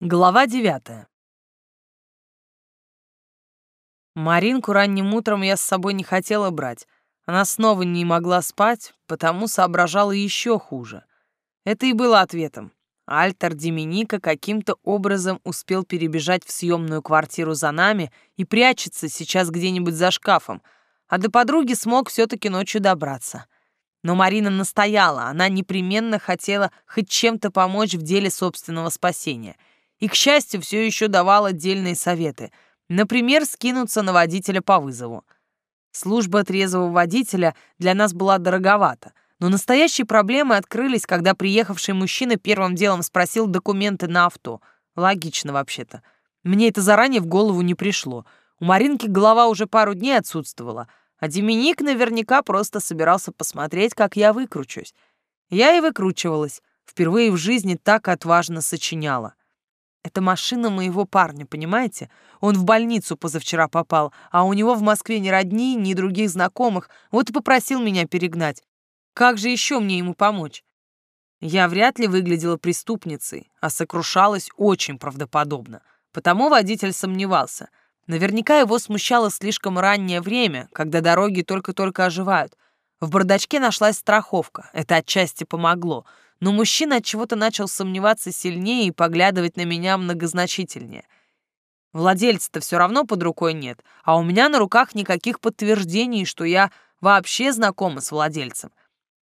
Глава девятая. Маринку ранним утром я с собой не хотела брать. Она снова не могла спать, потому соображала еще хуже. Это и было ответом. Альтер Деминика каким-то образом успел перебежать в съемную квартиру за нами и прячется сейчас где-нибудь за шкафом, а до подруги смог все-таки ночью добраться. Но Марина настояла, она непременно хотела хоть чем-то помочь в деле собственного спасения — и, к счастью, все еще давал отдельные советы. Например, скинуться на водителя по вызову. Служба трезвого водителя для нас была дороговата, но настоящие проблемы открылись, когда приехавший мужчина первым делом спросил документы на авто. Логично вообще-то. Мне это заранее в голову не пришло. У Маринки голова уже пару дней отсутствовала, а Деминик наверняка просто собирался посмотреть, как я выкручусь. Я и выкручивалась. Впервые в жизни так отважно сочиняла. Это машина моего парня, понимаете? Он в больницу позавчера попал, а у него в Москве ни родни, ни других знакомых. Вот и попросил меня перегнать. Как же еще мне ему помочь? Я вряд ли выглядела преступницей, а сокрушалась очень правдоподобно. Потому водитель сомневался. Наверняка его смущало слишком раннее время, когда дороги только-только оживают. В бардачке нашлась страховка. Это отчасти помогло — но мужчина от чего-то начал сомневаться сильнее и поглядывать на меня многозначительнее. Владельца-то все равно под рукой нет, а у меня на руках никаких подтверждений, что я вообще знакома с владельцем.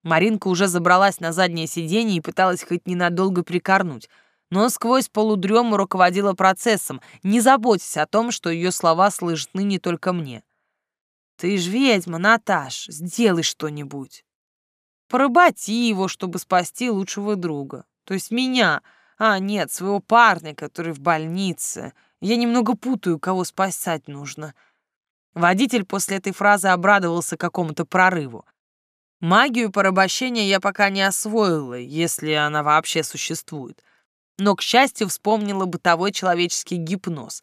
Маринка уже забралась на заднее сиденье и пыталась хоть ненадолго прикорнуть, но сквозь полудрему руководила процессом, не заботясь о том, что ее слова слышны не только мне. «Ты ж ведьма, Наташ, сделай что-нибудь». Поработи его, чтобы спасти лучшего друга. То есть меня. А, нет, своего парня, который в больнице. Я немного путаю, кого спасать нужно. Водитель после этой фразы обрадовался какому-то прорыву. Магию порабощения я пока не освоила, если она вообще существует. Но, к счастью, вспомнила бытовой человеческий гипноз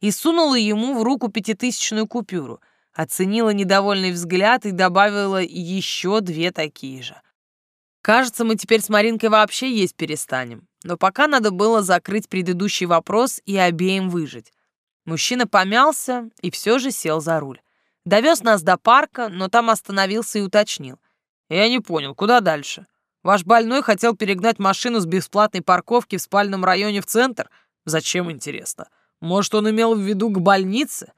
и сунула ему в руку пятитысячную купюру — оценила недовольный взгляд и добавила еще две такие же. Кажется, мы теперь с Маринкой вообще есть перестанем. Но пока надо было закрыть предыдущий вопрос и обеим выжить. Мужчина помялся и все же сел за руль. Довез нас до парка, но там остановился и уточнил. Я не понял, куда дальше? Ваш больной хотел перегнать машину с бесплатной парковки в спальном районе в центр? Зачем, интересно? Может, он имел в виду к больнице?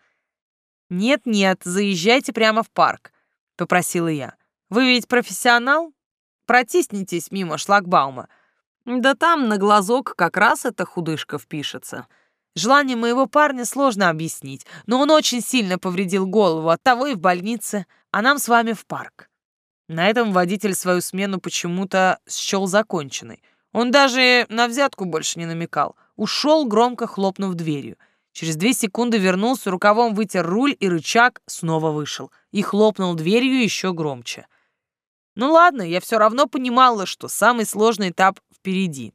«Нет-нет, заезжайте прямо в парк», — попросила я. «Вы ведь профессионал? Протиснитесь мимо шлагбаума. Да там на глазок как раз эта худышка впишется». Желание моего парня сложно объяснить, но он очень сильно повредил голову, оттого и в больнице, а нам с вами в парк. На этом водитель свою смену почему-то счел законченной. Он даже на взятку больше не намекал. Ушел, громко хлопнув дверью. Через две секунды вернулся, рукавом вытер руль и рычаг снова вышел и хлопнул дверью еще громче. Ну ладно, я все равно понимала, что самый сложный этап впереди.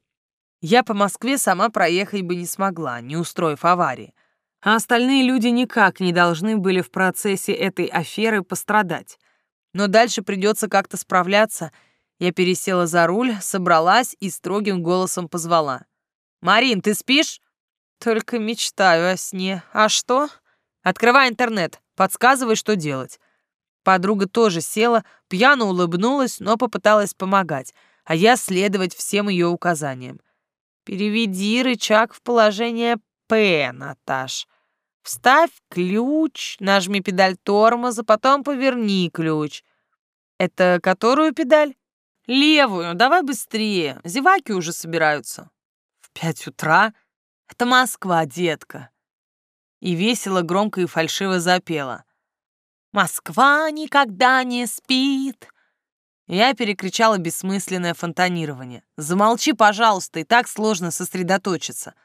Я по Москве сама проехать бы не смогла, не устроив аварии. А остальные люди никак не должны были в процессе этой аферы пострадать. Но дальше придется как-то справляться. Я пересела за руль, собралась и строгим голосом позвала. «Марин, ты спишь?» Только мечтаю о сне. А что? Открывай интернет, подсказывай, что делать. Подруга тоже села, пьяно улыбнулась, но попыталась помогать, а я следовать всем ее указаниям. Переведи рычаг в положение «П», Наташ. Вставь ключ, нажми педаль тормоза, потом поверни ключ. Это которую педаль? Левую, давай быстрее. Зеваки уже собираются. В пять утра? Это Москва, детка!» И весело, громко и фальшиво запела. «Москва никогда не спит!» Я перекричала бессмысленное фонтанирование. «Замолчи, пожалуйста, и так сложно сосредоточиться».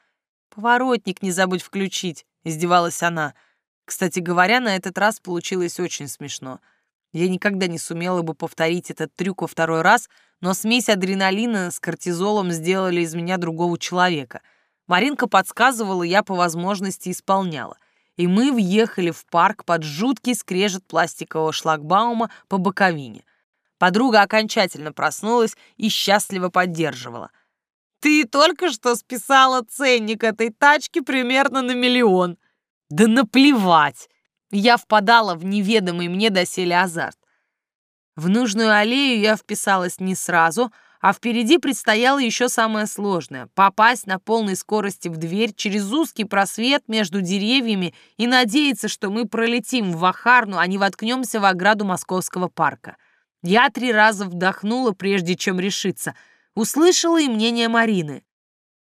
«Поворотник не забудь включить», — издевалась она. Кстати говоря, на этот раз получилось очень смешно. Я никогда не сумела бы повторить этот трюк во второй раз, но смесь адреналина с кортизолом сделали из меня другого человека — Маринка подсказывала, я по возможности исполняла. И мы въехали в парк под жуткий скрежет пластикового шлагбаума по боковине. Подруга окончательно проснулась и счастливо поддерживала. Ты только что списала ценник этой тачки примерно на миллион. Да наплевать. Я впадала в неведомый мне доселе азарт. В нужную аллею я вписалась не сразу, а впереди предстояло еще самое сложное — попасть на полной скорости в дверь через узкий просвет между деревьями и надеяться, что мы пролетим в Вахарну, а не воткнемся в ограду Московского парка. Я три раза вдохнула, прежде чем решиться. Услышала и мнение Марины.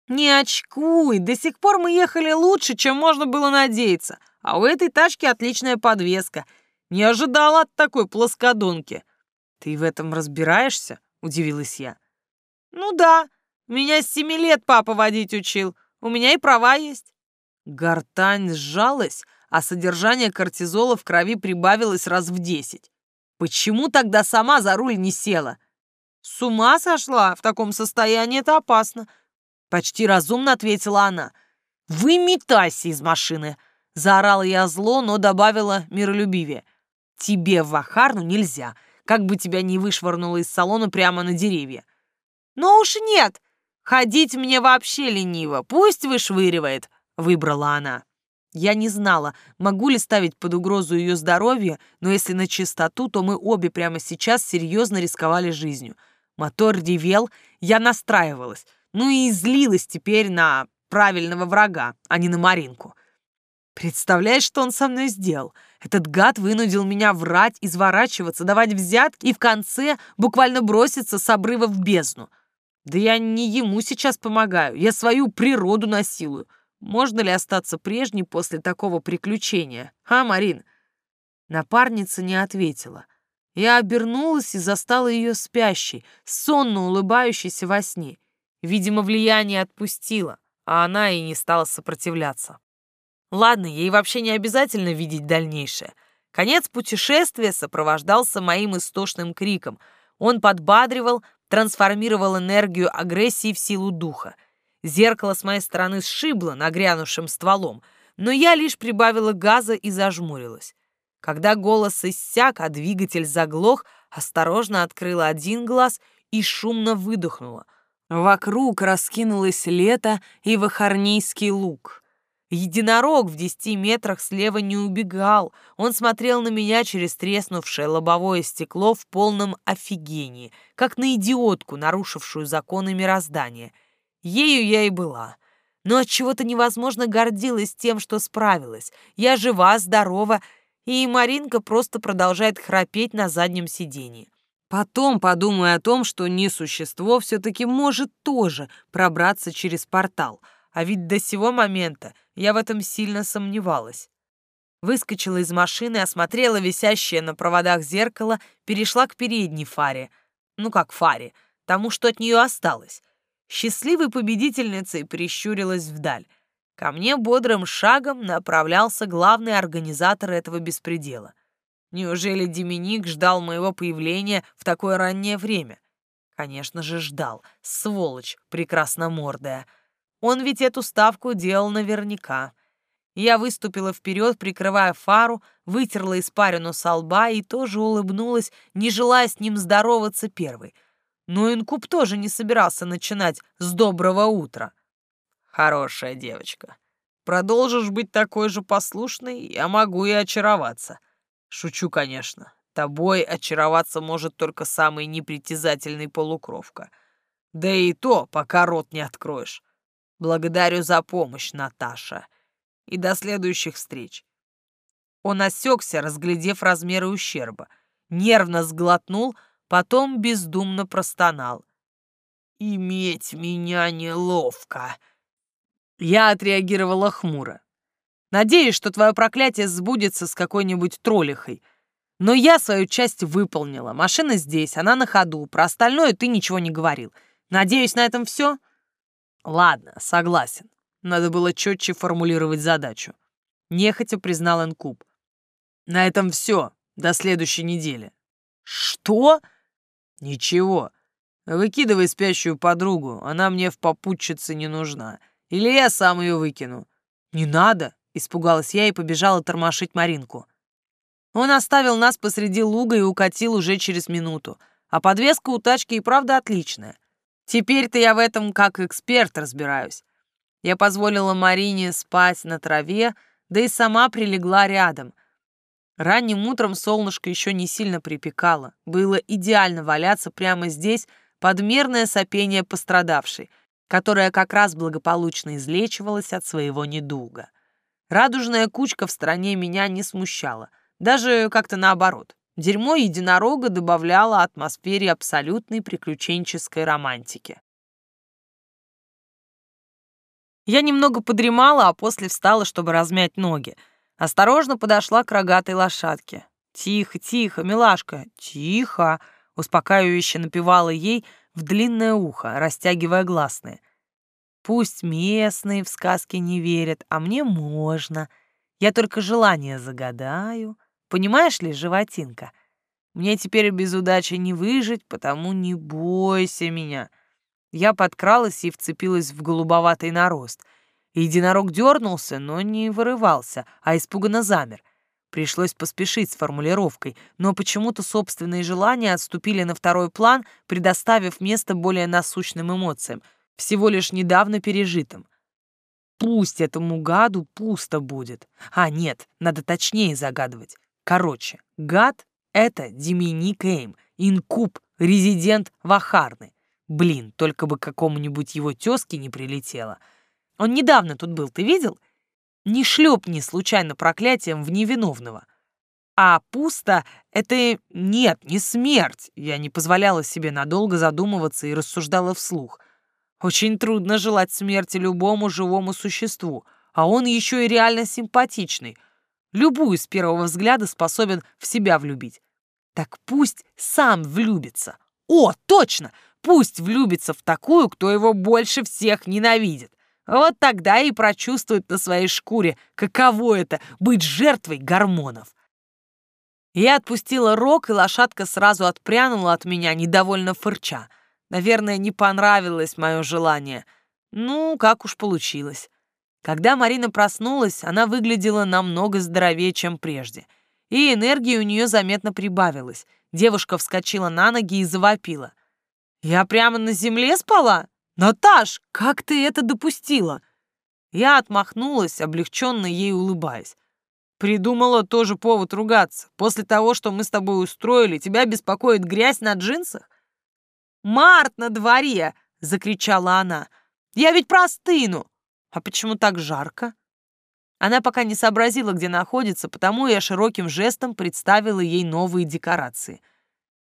«Не очкуй, до сих пор мы ехали лучше, чем можно было надеяться, а у этой тачки отличная подвеска. Не ожидала от такой плоскодонки». «Ты в этом разбираешься?» — удивилась я. «Ну да, меня с семи лет папа водить учил. У меня и права есть». Гортань сжалась, а содержание кортизола в крови прибавилось раз в десять. Почему тогда сама за руль не села? С ума сошла? В таком состоянии это опасно. Почти разумно ответила она. Выметайся из машины. Заорала я зло, но добавила миролюбивее. Тебе в Вахарну нельзя, как бы тебя не вышвырнуло из салона прямо на деревья. Ну уж нет, ходить мне вообще лениво, пусть вышвыривает, выбрала она. Я не знала, могу ли ставить под угрозу ее здоровье, но если на чистоту, то мы обе прямо сейчас серьезно рисковали жизнью. Мотор ревел, я настраивалась, ну и злилась теперь на правильного врага, а не на Маринку. Представляешь, что он со мной сделал? Этот гад вынудил меня врать, изворачиваться, давать взятки и в конце буквально броситься с обрыва в бездну. Да я не ему сейчас помогаю, я свою природу насилую. Можно ли остаться прежней после такого приключения? А, Марин?» Напарница не ответила. Я обернулась и застала ее спящей, сонно улыбающейся во сне. Видимо, влияние отпустило, а она и не стала сопротивляться. Ладно, ей вообще не обязательно видеть дальнейшее. Конец путешествия сопровождался моим истошным криком. Он подбадривал, трансформировал энергию агрессии в силу духа — Зеркало с моей стороны сшибло нагрянувшим стволом, но я лишь прибавила газа и зажмурилась. Когда голос иссяк, а двигатель заглох, осторожно открыла один глаз и шумно выдохнула. Вокруг раскинулось лето и вахарнийский луг. Единорог в десяти метрах слева не убегал. Он смотрел на меня через треснувшее лобовое стекло в полном офигении, как на идиотку, нарушившую законы мироздания — Ею я и была. Но от чего то невозможно гордилась тем, что справилась. Я жива, здорова, и Маринка просто продолжает храпеть на заднем сиденье. Потом подумаю о том, что не существо все-таки может тоже пробраться через портал, а ведь до сего момента я в этом сильно сомневалась. Выскочила из машины, осмотрела висящее на проводах зеркало, перешла к передней фаре. Ну как фаре, тому, что от нее осталось. Счастливой победительницей прищурилась вдаль. Ко мне бодрым шагом направлялся главный организатор этого беспредела. Неужели Деминик ждал моего появления в такое раннее время? Конечно же, ждал. Сволочь прекрасномордая. Он ведь эту ставку делал наверняка. Я выступила вперед, прикрывая фару, вытерла испарину со лба и тоже улыбнулась, не желая с ним здороваться первой — но инкуб тоже не собирался начинать с доброго утра. Хорошая девочка. Продолжишь быть такой же послушной, я могу и очароваться. Шучу, конечно. Тобой очароваться может только самый непритязательный полукровка. Да и то, пока рот не откроешь. Благодарю за помощь, Наташа. И до следующих встреч. Он осекся, разглядев размеры ущерба. Нервно сглотнул, потом бездумно простонал. «Иметь меня неловко!» Я отреагировала хмуро. «Надеюсь, что твое проклятие сбудется с какой-нибудь троллихой. Но я свою часть выполнила. Машина здесь, она на ходу. Про остальное ты ничего не говорил. Надеюсь, на этом все?» «Ладно, согласен. Надо было четче формулировать задачу». Нехотя признал Энкуб. «На этом все. До следующей недели». «Что?» «Ничего. Выкидывай спящую подругу, она мне в попутчице не нужна. Или я сам ее выкину». «Не надо!» — испугалась я и побежала тормошить Маринку. Он оставил нас посреди луга и укатил уже через минуту. А подвеска у тачки и правда отличная. Теперь-то я в этом как эксперт разбираюсь. Я позволила Марине спать на траве, да и сама прилегла рядом. Ранним утром солнышко еще не сильно припекало. Было идеально валяться прямо здесь под мерное сопение пострадавшей, которая как раз благополучно излечивалась от своего недуга. Радужная кучка в стране меня не смущала, даже как-то наоборот. Дерьмо единорога добавляло атмосфере абсолютной приключенческой романтики. Я немного подремала, а после встала, чтобы размять ноги. Осторожно подошла к рогатой лошадке. «Тихо, тихо, милашка, тихо!» Успокаивающе напевала ей в длинное ухо, растягивая гласные. «Пусть местные в сказки не верят, а мне можно. Я только желание загадаю». Понимаешь ли, животинка? Мне теперь без удачи не выжить, потому не бойся меня. Я подкралась и вцепилась в голубоватый нарост. Единорог дернулся, но не вырывался, а испуганно замер. Пришлось поспешить с формулировкой, но почему-то собственные желания отступили на второй план, предоставив место более насущным эмоциям, всего лишь недавно пережитым. Пусть этому гаду пусто будет. А нет, надо точнее загадывать. Короче, гад — это Деминик Эйм, инкуб, резидент Вахарны. Блин, только бы какому-нибудь его тезке не прилетело. Он недавно тут был, ты видел? Не шлепни случайно проклятием в невиновного. А пусто — это нет, не смерть. Я не позволяла себе надолго задумываться и рассуждала вслух. Очень трудно желать смерти любому живому существу, а он еще и реально симпатичный — Любую с первого взгляда способен в себя влюбить. Так пусть сам влюбится. О, точно! Пусть влюбится в такую, кто его больше всех ненавидит. Вот тогда и прочувствует на своей шкуре, каково это — быть жертвой гормонов. Я отпустила рог, и лошадка сразу отпрянула от меня, недовольно фырча. Наверное, не понравилось мое желание. Ну, как уж получилось. Когда Марина проснулась, она выглядела намного здоровее, чем прежде. И энергии у нее заметно прибавилось. Девушка вскочила на ноги и завопила. «Я прямо на земле спала? Наташ, как ты это допустила?» Я отмахнулась, облегченно ей улыбаясь. Придумала тоже повод ругаться. После того, что мы с тобой устроили, тебя беспокоит грязь на джинсах? «Март на дворе!» — закричала она. «Я ведь простыну!» «А почему так жарко?» Она пока не сообразила, где находится, потому я широким жестом представила ей новые декорации.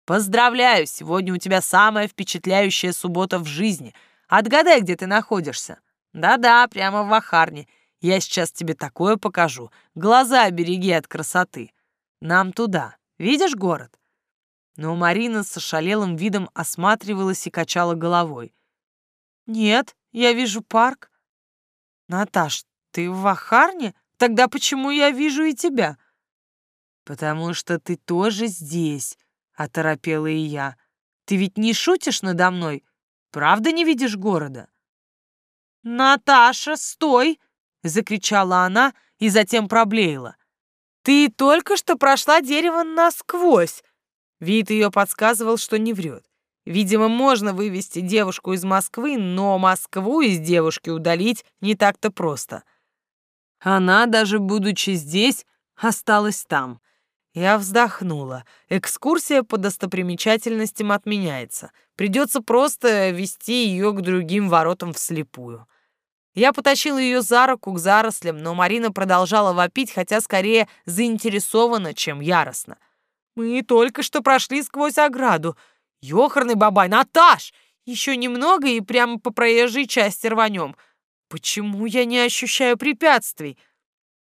«Поздравляю, сегодня у тебя самая впечатляющая суббота в жизни. Отгадай, где ты находишься». «Да-да, прямо в Ахарне. Я сейчас тебе такое покажу. Глаза береги от красоты. Нам туда. Видишь город?» Но Марина с ошалелым видом осматривалась и качала головой. «Нет, я вижу парк. «Наташ, ты в Вахарне? Тогда почему я вижу и тебя?» «Потому что ты тоже здесь», — оторопела и я. «Ты ведь не шутишь надо мной? Правда не видишь города?» «Наташа, стой!» — закричала она и затем проблеяла. «Ты только что прошла дерево насквозь!» Вид ее подсказывал, что не врет. Видимо, можно вывести девушку из Москвы, но Москву из девушки удалить не так-то просто. Она, даже будучи здесь, осталась там. Я вздохнула. Экскурсия по достопримечательностям отменяется. Придется просто вести ее к другим воротам вслепую. Я потащила ее за руку к зарослям, но Марина продолжала вопить, хотя скорее заинтересована, чем яростно. «Мы только что прошли сквозь ограду. Ёхарный бабай, Наташ! Еще немного и прямо по проезжей части рванем. Почему я не ощущаю препятствий?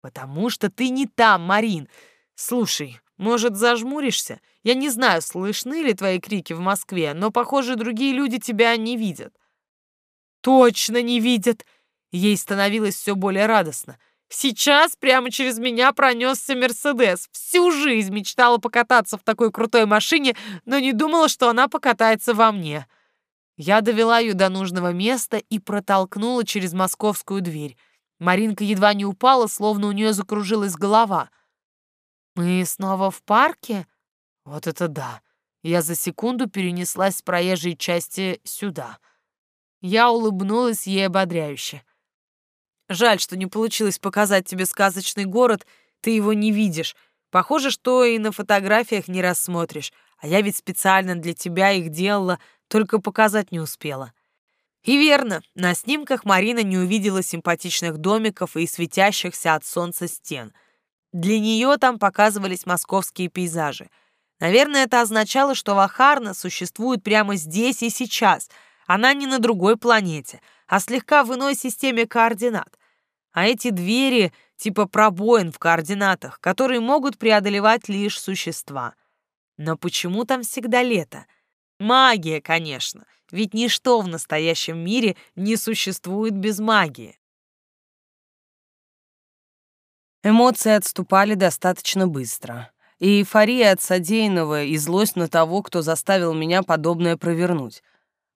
Потому что ты не там, Марин. Слушай, может, зажмуришься? Я не знаю, слышны ли твои крики в Москве, но, похоже, другие люди тебя не видят. Точно не видят. Ей становилось все более радостно. Сейчас прямо через меня пронесся Мерседес. Всю жизнь мечтала покататься в такой крутой машине, но не думала, что она покатается во мне. Я довела ее до нужного места и протолкнула через московскую дверь. Маринка едва не упала, словно у нее закружилась голова. «Мы снова в парке?» «Вот это да!» Я за секунду перенеслась с проезжей части сюда — Я улыбнулась ей ободряюще. Жаль, что не получилось показать тебе сказочный город, ты его не видишь. Похоже, что и на фотографиях не рассмотришь, а я ведь специально для тебя их делала, только показать не успела. И верно, на снимках Марина не увидела симпатичных домиков и светящихся от солнца стен. Для нее там показывались московские пейзажи. Наверное, это означало, что Вахарна существует прямо здесь и сейчас. Она не на другой планете, а слегка в иной системе координат. А эти двери типа пробоин в координатах, которые могут преодолевать лишь существа. Но почему там всегда лето? Магия, конечно, ведь ничто в настоящем мире не существует без магии. Эмоции отступали достаточно быстро. И эйфория от содеянного, и злость на того, кто заставил меня подобное провернуть.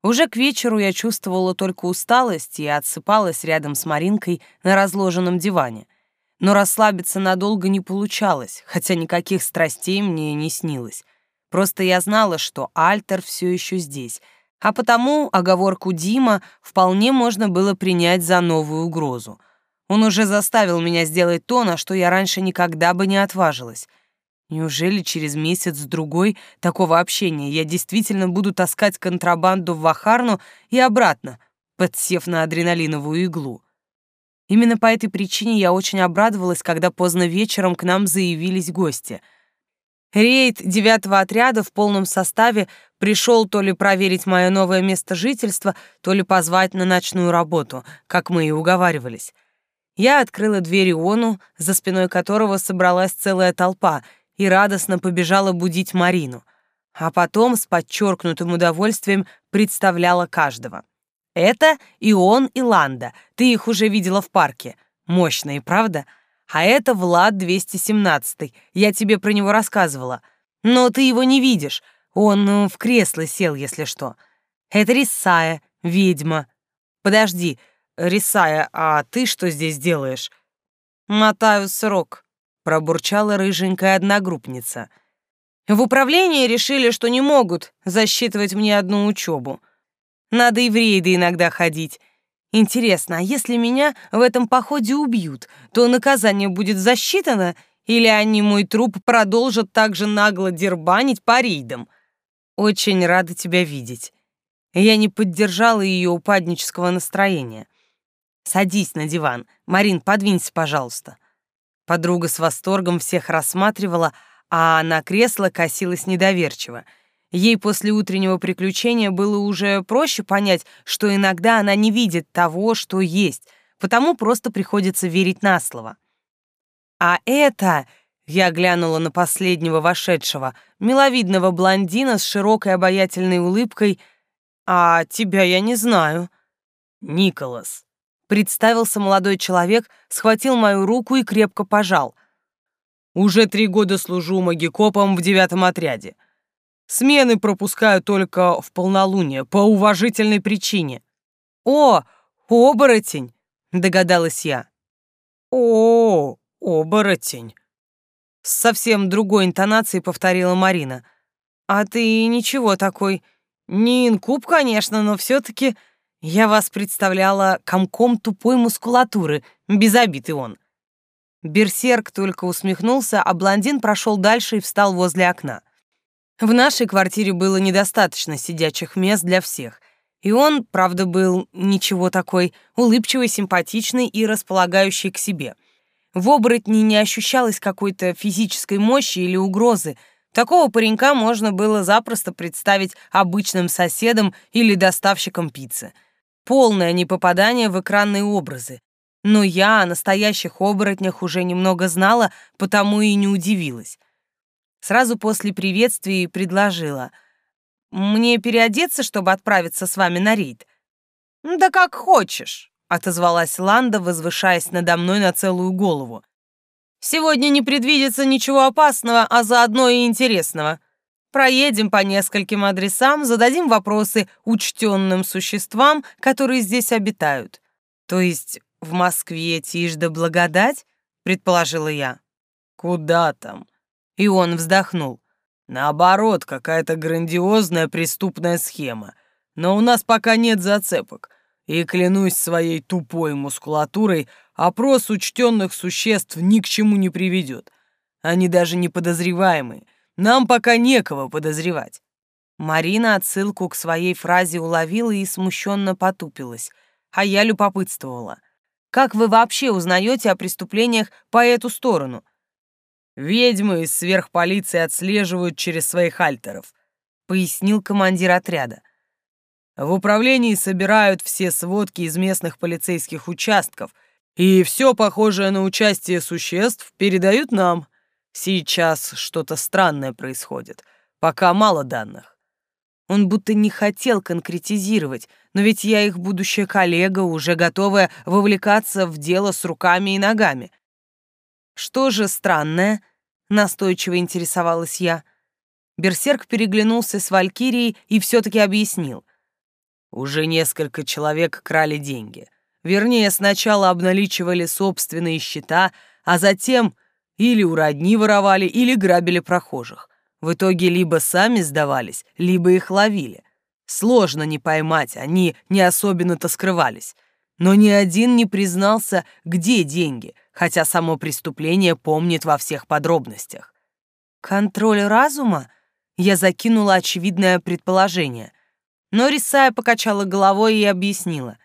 Уже к вечеру я чувствовала только усталость и отсыпалась рядом с Маринкой на разложенном диване. Но расслабиться надолго не получалось, хотя никаких страстей мне не снилось. Просто я знала, что Альтер все еще здесь, а потому оговорку Дима вполне можно было принять за новую угрозу. Он уже заставил меня сделать то, на что я раньше никогда бы не отважилась. Неужели через месяц-другой такого общения я действительно буду таскать контрабанду в Вахарну и обратно, подсев на адреналиновую иглу? Именно по этой причине я очень обрадовалась, когда поздно вечером к нам заявились гости. Рейд девятого отряда в полном составе пришел то ли проверить мое новое место жительства, то ли позвать на ночную работу, как мы и уговаривались. Я открыла дверь Иону, за спиной которого собралась целая толпа, и радостно побежала будить Марину, а потом с подчеркнутым удовольствием представляла каждого. Это Ион и Ланда. Ты их уже видела в парке. Мощные, правда? А это Влад 217. Я тебе про него рассказывала. Но ты его не видишь. Он ну, в кресло сел, если что. Это Рисая, ведьма. Подожди, Рисая, а ты что здесь делаешь? Мотаю срок, пробурчала рыженькая одногруппница. В управлении решили, что не могут засчитывать мне одну учебу. Надо и в рейды иногда ходить. Интересно, а если меня в этом походе убьют, то наказание будет засчитано, или они мой труп продолжат так же нагло дербанить по рейдам? Очень рада тебя видеть. Я не поддержала ее упаднического настроения. Садись на диван. Марин, подвинься, пожалуйста. Подруга с восторгом всех рассматривала, а на кресло косилась недоверчиво — Ей после утреннего приключения было уже проще понять, что иногда она не видит того, что есть, потому просто приходится верить на слово. А это, я глянула на последнего вошедшего, миловидного блондина с широкой обаятельной улыбкой, а тебя я не знаю. Николас. Представился молодой человек, схватил мою руку и крепко пожал. Уже три года служу магикопом в девятом отряде. Смены пропускаю только в полнолуние, по уважительной причине. О, оборотень, догадалась я. О, оборотень. С совсем другой интонацией повторила Марина. А ты ничего такой. Не инкуб, конечно, но все таки я вас представляла комком тупой мускулатуры, без обид и он. Берсерк только усмехнулся, а блондин прошел дальше и встал возле окна. В нашей квартире было недостаточно сидячих мест для всех, и он, правда, был ничего такой, улыбчивый, симпатичный и располагающий к себе. В оборотне не ощущалось какой-то физической мощи или угрозы. Такого паренька можно было запросто представить обычным соседом или доставщиком пиццы. Полное непопадание в экранные образы. Но я о настоящих оборотнях уже немного знала, потому и не удивилась. Сразу после приветствия предложила. «Мне переодеться, чтобы отправиться с вами на рейд?» «Да как хочешь», — отозвалась Ланда, возвышаясь надо мной на целую голову. «Сегодня не предвидится ничего опасного, а заодно и интересного. Проедем по нескольким адресам, зададим вопросы учтенным существам, которые здесь обитают. То есть в Москве тишь да благодать?» — предположила я. «Куда там?» И он вздохнул. Наоборот, какая-то грандиозная преступная схема. Но у нас пока нет зацепок. И клянусь своей тупой мускулатурой, опрос учтенных существ ни к чему не приведет. Они даже не подозреваемые. Нам пока некого подозревать. Марина отсылку к своей фразе уловила и смущенно потупилась, а я любопытствовала. «Как вы вообще узнаете о преступлениях по эту сторону?» «Ведьмы из сверхполиции отслеживают через своих альтеров», — пояснил командир отряда. «В управлении собирают все сводки из местных полицейских участков, и все похожее на участие существ передают нам. Сейчас что-то странное происходит, пока мало данных. Он будто не хотел конкретизировать, но ведь я их будущая коллега, уже готовая вовлекаться в дело с руками и ногами. Что же странное? Настойчиво интересовалась я. Берсерк переглянулся с Валькирией и все-таки объяснил. Уже несколько человек крали деньги. Вернее, сначала обналичивали собственные счета, а затем или у родни воровали, или грабили прохожих. В итоге либо сами сдавались, либо их ловили. Сложно не поймать, они не особенно-то скрывались. Но ни один не признался, где деньги, хотя само преступление помнит во всех подробностях. «Контроль разума?» Я закинула очевидное предположение. Но Рисая покачала головой и объяснила.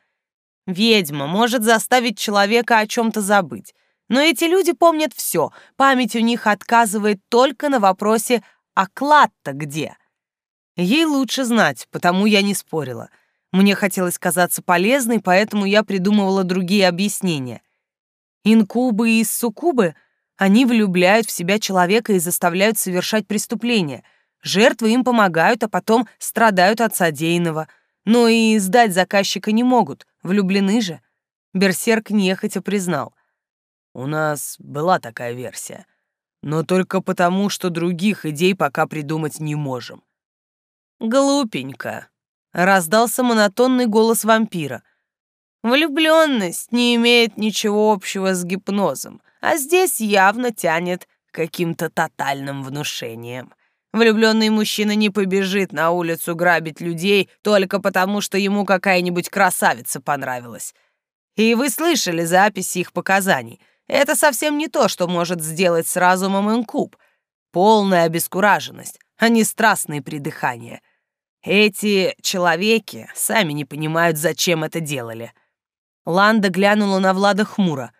«Ведьма может заставить человека о чем-то забыть. Но эти люди помнят все, память у них отказывает только на вопросе а клад-то где? Ей лучше знать, потому я не спорила. Мне хотелось казаться полезной, поэтому я придумывала другие объяснения. Инкубы и суккубы, они влюбляют в себя человека и заставляют совершать преступления. Жертвы им помогают, а потом страдают от содеянного. Но и сдать заказчика не могут, влюблены же. Берсерк нехотя признал. «У нас была такая версия но только потому, что других идей пока придумать не можем. Глупенько, раздался монотонный голос вампира. Влюбленность не имеет ничего общего с гипнозом, а здесь явно тянет каким-то тотальным внушением. Влюбленный мужчина не побежит на улицу грабить людей только потому, что ему какая-нибудь красавица понравилась. И вы слышали записи их показаний. Это совсем не то, что может сделать с разумом инкуб. Полная обескураженность, а не страстные придыхания. Эти человеки сами не понимают, зачем это делали. Ланда глянула на Влада хмуро.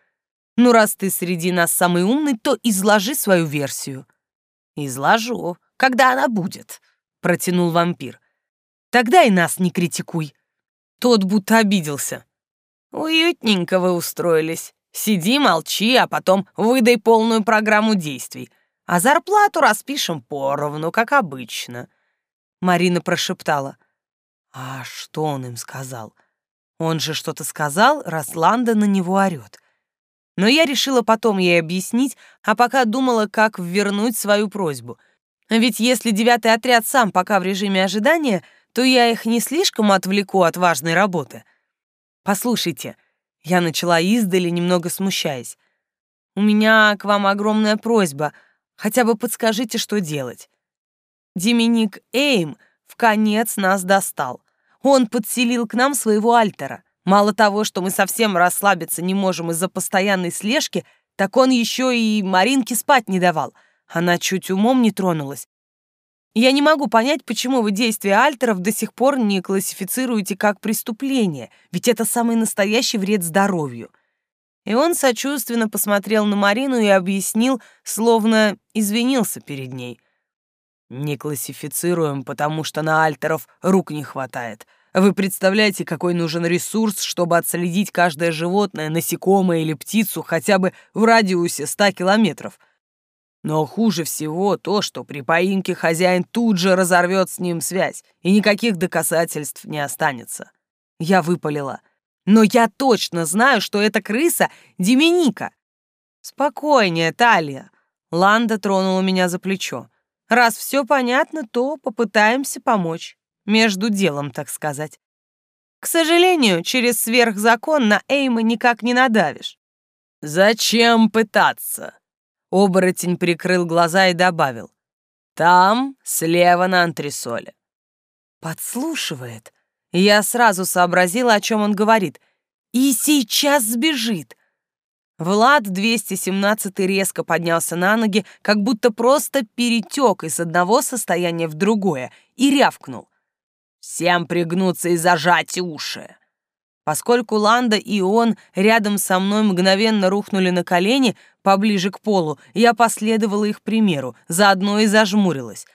«Ну, раз ты среди нас самый умный, то изложи свою версию». «Изложу, когда она будет», — протянул вампир. «Тогда и нас не критикуй». Тот будто обиделся. «Уютненько вы устроились. Сиди, молчи, а потом выдай полную программу действий. А зарплату распишем поровну, как обычно». Марина прошептала. «А что он им сказал? Он же что-то сказал, раз Ланда на него орёт». Но я решила потом ей объяснить, а пока думала, как вернуть свою просьбу. Ведь если девятый отряд сам пока в режиме ожидания, то я их не слишком отвлеку от важной работы. Послушайте, — я начала издали, немного смущаясь. «У меня к вам огромная просьба. Хотя бы подскажите, что делать. Деминик Эйм в конец нас достал. Он подселил к нам своего альтера. Мало того, что мы совсем расслабиться не можем из-за постоянной слежки, так он еще и Маринке спать не давал. Она чуть умом не тронулась. Я не могу понять, почему вы действия альтеров до сих пор не классифицируете как преступление, ведь это самый настоящий вред здоровью. И он сочувственно посмотрел на Марину и объяснил, словно извинился перед ней. «Не классифицируем, потому что на альтеров рук не хватает. Вы представляете, какой нужен ресурс, чтобы отследить каждое животное, насекомое или птицу хотя бы в радиусе ста километров?» Но хуже всего то, что при поимке хозяин тут же разорвет с ним связь, и никаких доказательств не останется. Я выпалила. Но я точно знаю, что эта крыса — Деминика. Спокойнее, Талия. Ланда тронула меня за плечо. Раз все понятно, то попытаемся помочь. Между делом, так сказать. К сожалению, через сверхзакон на Эйма никак не надавишь. Зачем пытаться? Оборотень прикрыл глаза и добавил. «Там, слева на антресоле». «Подслушивает». Я сразу сообразила, о чем он говорит. И сейчас сбежит. Влад 217 резко поднялся на ноги, как будто просто перетек из одного состояния в другое, и рявкнул. «Всем пригнуться и зажать уши!» Поскольку Ланда и он рядом со мной мгновенно рухнули на колени поближе к полу, я последовала их примеру, заодно и зажмурилась.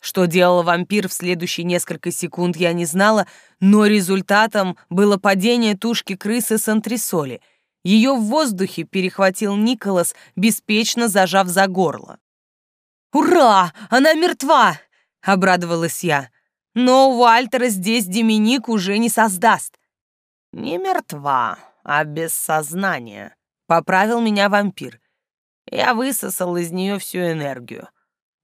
Что делал вампир в следующие несколько секунд, я не знала, но результатом было падение тушки крысы с антресоли — ее в воздухе перехватил Николас, беспечно зажав за горло. «Ура! Она мертва!» — обрадовалась я. «Но у Вальтера здесь Деминик уже не создаст». «Не мертва, а без сознания», — поправил меня вампир. Я высосал из нее всю энергию.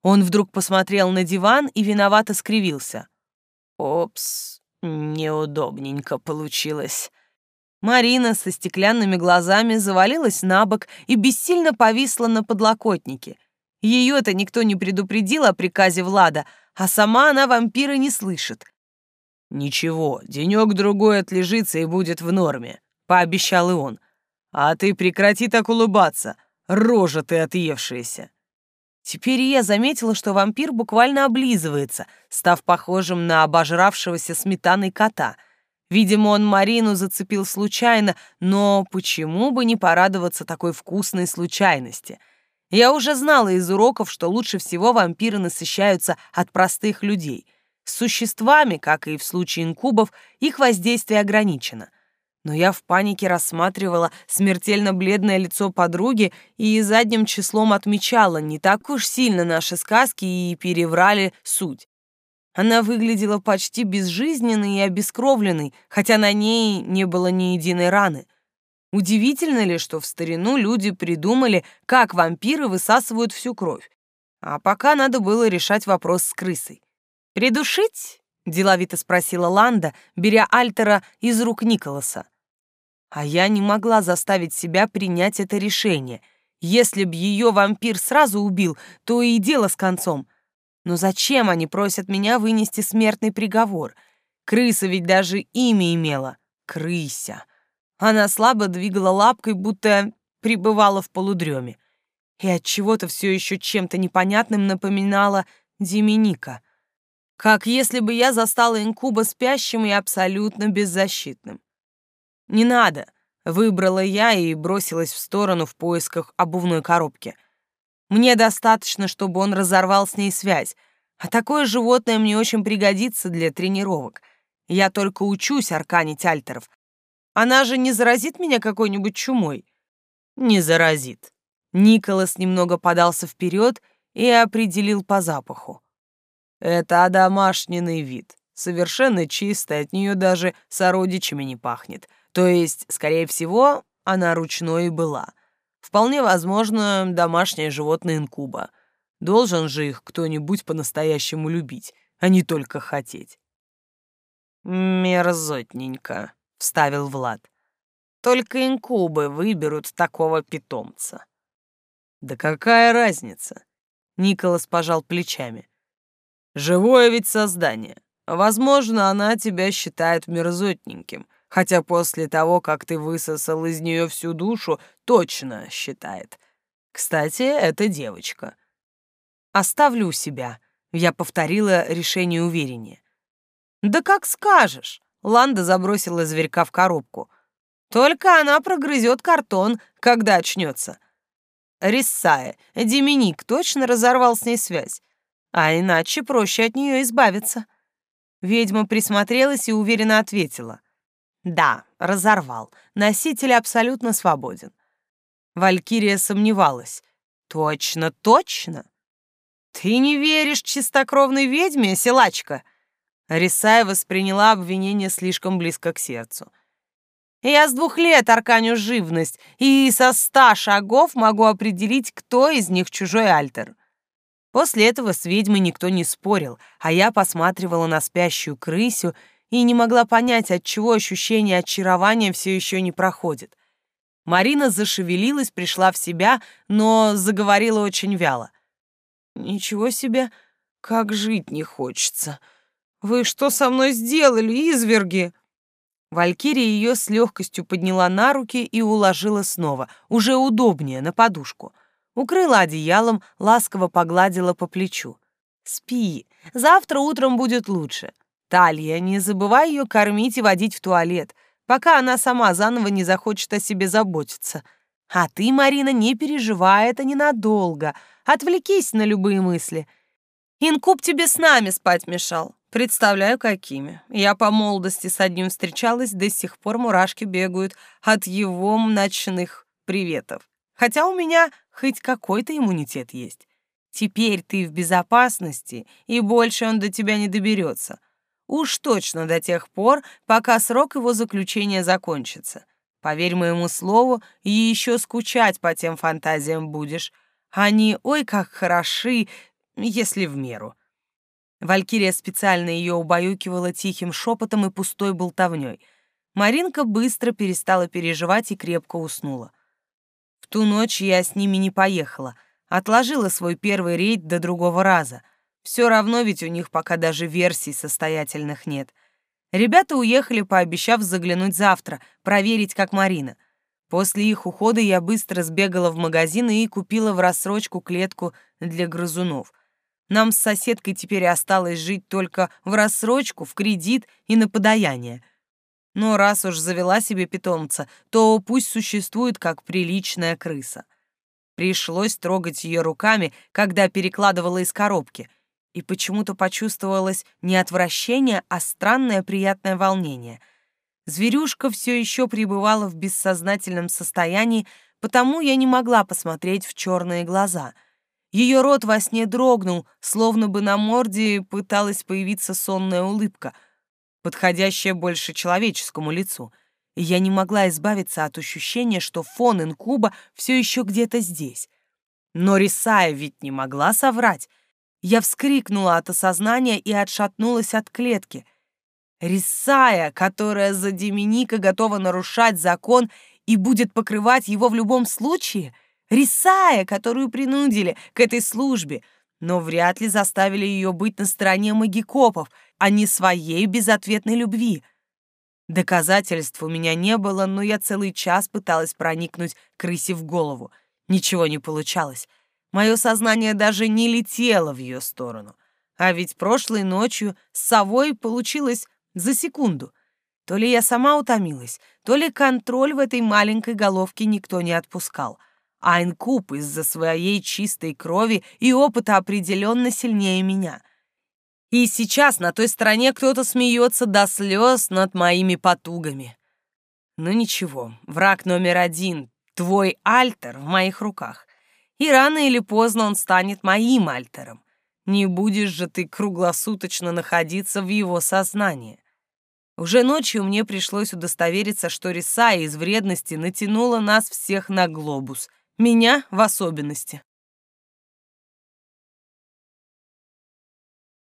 Он вдруг посмотрел на диван и виновато скривился. «Опс, неудобненько получилось. Марина со стеклянными глазами завалилась на бок и бессильно повисла на подлокотнике. Ее-то никто не предупредил о приказе Влада, а сама она вампира не слышит. «Ничего, денек-другой отлежится и будет в норме», — пообещал и он. «А ты прекрати так улыбаться, рожа ты отъевшаяся». Теперь я заметила, что вампир буквально облизывается, став похожим на обожравшегося сметаной кота — Видимо, он Марину зацепил случайно, но почему бы не порадоваться такой вкусной случайности? Я уже знала из уроков, что лучше всего вампиры насыщаются от простых людей. С существами, как и в случае инкубов, их воздействие ограничено. Но я в панике рассматривала смертельно бледное лицо подруги и задним числом отмечала, не так уж сильно наши сказки и переврали суть. Она выглядела почти безжизненной и обескровленной, хотя на ней не было ни единой раны. Удивительно ли, что в старину люди придумали, как вампиры высасывают всю кровь? А пока надо было решать вопрос с крысой. «Придушить?» — деловито спросила Ланда, беря Альтера из рук Николаса. А я не могла заставить себя принять это решение. Если б ее вампир сразу убил, то и дело с концом — но зачем они просят меня вынести смертный приговор? Крыса ведь даже имя имела — Крыся. Она слабо двигала лапкой, будто пребывала в полудреме. И от чего-то все еще чем-то непонятным напоминала Деминика. Как если бы я застала инкуба спящим и абсолютно беззащитным. «Не надо», — выбрала я и бросилась в сторону в поисках обувной коробки — мне достаточно, чтобы он разорвал с ней связь, а такое животное мне очень пригодится для тренировок. Я только учусь арканить альтеров. Она же не заразит меня какой-нибудь чумой? Не заразит. Николас немного подался вперед и определил по запаху. Это одомашненный вид. Совершенно чистая, от нее даже сородичами не пахнет. То есть, скорее всего, она ручной и была. Вполне возможно, домашнее животное инкуба. Должен же их кто-нибудь по-настоящему любить, а не только хотеть. «Мерзотненько», — вставил Влад. «Только инкубы выберут такого питомца». «Да какая разница?» — Николас пожал плечами. «Живое ведь создание. Возможно, она тебя считает мерзотненьким, хотя после того, как ты высосал из нее всю душу, точно считает. Кстати, это девочка. Оставлю себя, я повторила решение увереннее. Да как скажешь, Ланда забросила зверька в коробку. Только она прогрызет картон, когда очнется. Риссая, Деминик точно разорвал с ней связь, а иначе проще от нее избавиться. Ведьма присмотрелась и уверенно ответила. Да, разорвал. Носитель абсолютно свободен. Валькирия сомневалась. Точно, точно? Ты не веришь чистокровной ведьме, силачка? Рисая восприняла обвинение слишком близко к сердцу. Я с двух лет арканю живность, и со ста шагов могу определить, кто из них чужой альтер. После этого с ведьмой никто не спорил, а я посматривала на спящую крысю и не могла понять, от чего ощущение очарования все еще не проходит. Марина зашевелилась, пришла в себя, но заговорила очень вяло. «Ничего себе, как жить не хочется. «Вы что со мной сделали, изверги?» Валькирия ее с легкостью подняла на руки и уложила снова, уже удобнее, на подушку. Укрыла одеялом, ласково погладила по плечу. «Спи, завтра утром будет лучше. Талья, не забывай ее кормить и водить в туалет, пока она сама заново не захочет о себе заботиться. А ты, Марина, не переживай, это ненадолго. Отвлекись на любые мысли. Инкуб тебе с нами спать мешал. Представляю, какими. Я по молодости с одним встречалась, до сих пор мурашки бегают от его ночных приветов. Хотя у меня хоть какой-то иммунитет есть. Теперь ты в безопасности, и больше он до тебя не доберется. Уж точно до тех пор, пока срок его заключения закончится. Поверь моему слову, и еще скучать по тем фантазиям будешь. Они, ой, как хороши, если в меру. Валькирия специально ее убаюкивала тихим шепотом и пустой болтовней. Маринка быстро перестала переживать и крепко уснула. Ту ночь я с ними не поехала, отложила свой первый рейд до другого раза. Все равно ведь у них пока даже версий состоятельных нет. Ребята уехали, пообещав заглянуть завтра, проверить, как Марина. После их ухода я быстро сбегала в магазин и купила в рассрочку клетку для грызунов. Нам с соседкой теперь осталось жить только в рассрочку, в кредит и на подаяние. Но раз уж завела себе питомца, то пусть существует как приличная крыса. Пришлось трогать ее руками, когда перекладывала из коробки, и почему-то почувствовалось не отвращение, а странное приятное волнение. Зверюшка все еще пребывала в бессознательном состоянии, потому я не могла посмотреть в черные глаза — ее рот во сне дрогнул, словно бы на морде пыталась появиться сонная улыбка, подходящая больше человеческому лицу. И я не могла избавиться от ощущения, что фон инкуба все еще где-то здесь. Но Рисая ведь не могла соврать. Я вскрикнула от осознания и отшатнулась от клетки. Рисая, которая за Деминика готова нарушать закон и будет покрывать его в любом случае — Рисая, которую принудили к этой службе, но вряд ли заставили ее быть на стороне магикопов, а не своей безответной любви. Доказательств у меня не было, но я целый час пыталась проникнуть крысе в голову. Ничего не получалось. Мое сознание даже не летело в ее сторону. А ведь прошлой ночью с совой получилось за секунду. То ли я сама утомилась, то ли контроль в этой маленькой головке никто не отпускал — Айнкуб из-за своей чистой крови и опыта определенно сильнее меня. И сейчас на той стороне кто-то смеется до слез над моими потугами. Ну ничего, враг номер один, твой альтер в моих руках. И рано или поздно он станет моим альтером. Не будешь же ты круглосуточно находиться в его сознании. Уже ночью мне пришлось удостовериться, что Риса из вредности натянула нас всех на глобус — меня в особенности.